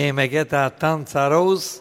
Én meg geta tanta rose